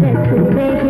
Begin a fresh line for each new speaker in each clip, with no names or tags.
Thank you.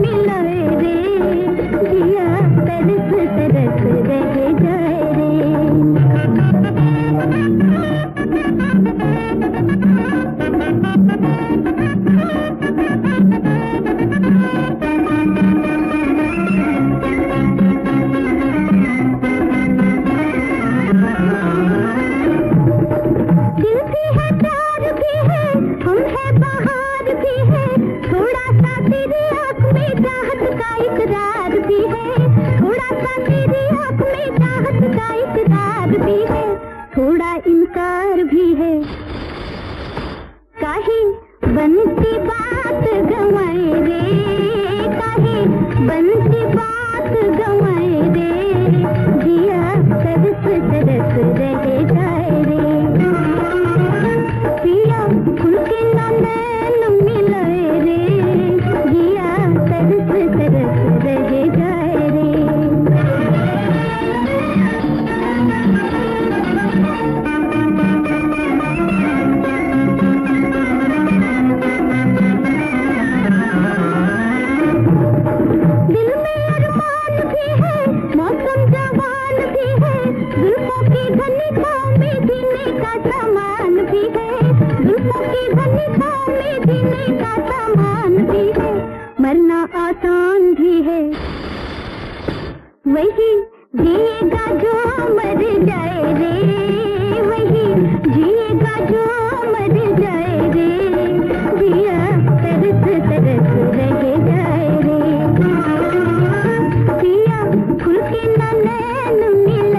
मिलाए रे जिया तरस तरस रह जाए रे। सरकार भी है। में जीने का सामान भी है मरना आसान भी है। वही जिएगा जो मर जाए रे, वही जिएगा जो मर जाए रे जिया तरस तरस रह जाए रे जिया खुल के नैन मिला।